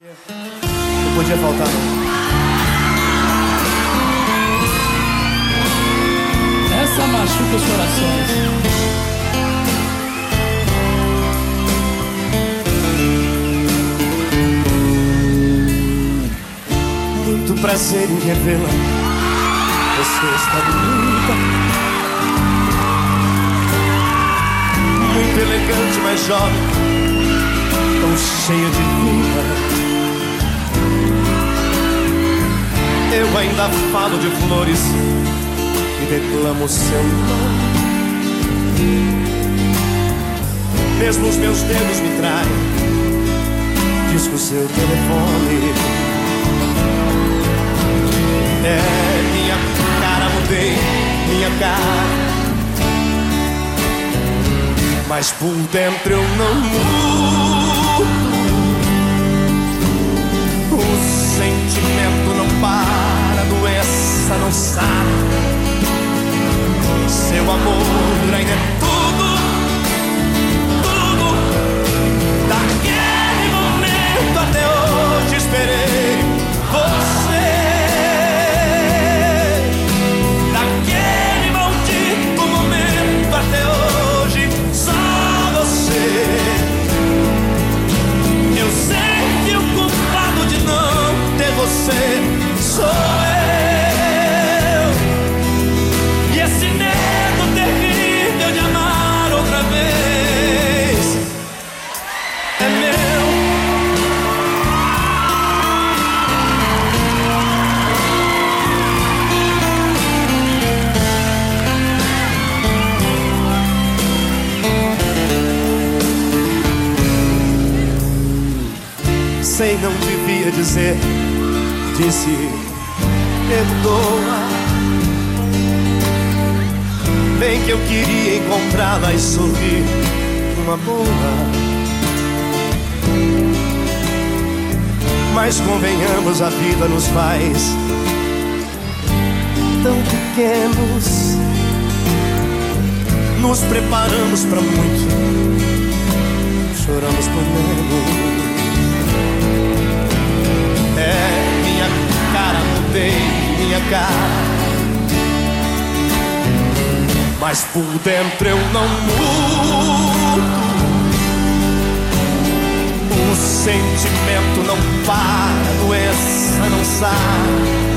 Não podia faltar, não. Essa machuca os corações. Muito prazer em revê-la. Você está bonita. Muito elegante, mas jovem. Tão cheia de vida. Eu ainda falo de flores e declamo seu nome. Mesmo os meus dedos me traem. Disco seu telefone. É, minha cara mudei, minha cara. Mas por dentro eu não mudo. Amor Sei, não devia dizer, disse, perdoa. Bem que eu queria encontrá-la e sorrir numa boa. Mas convenhamos, a vida nos faz tão pequenos. Nos preparamos para muito, choramos por menos. Mas por dentro eu não mudo. O sentimento não para, a doença não sai.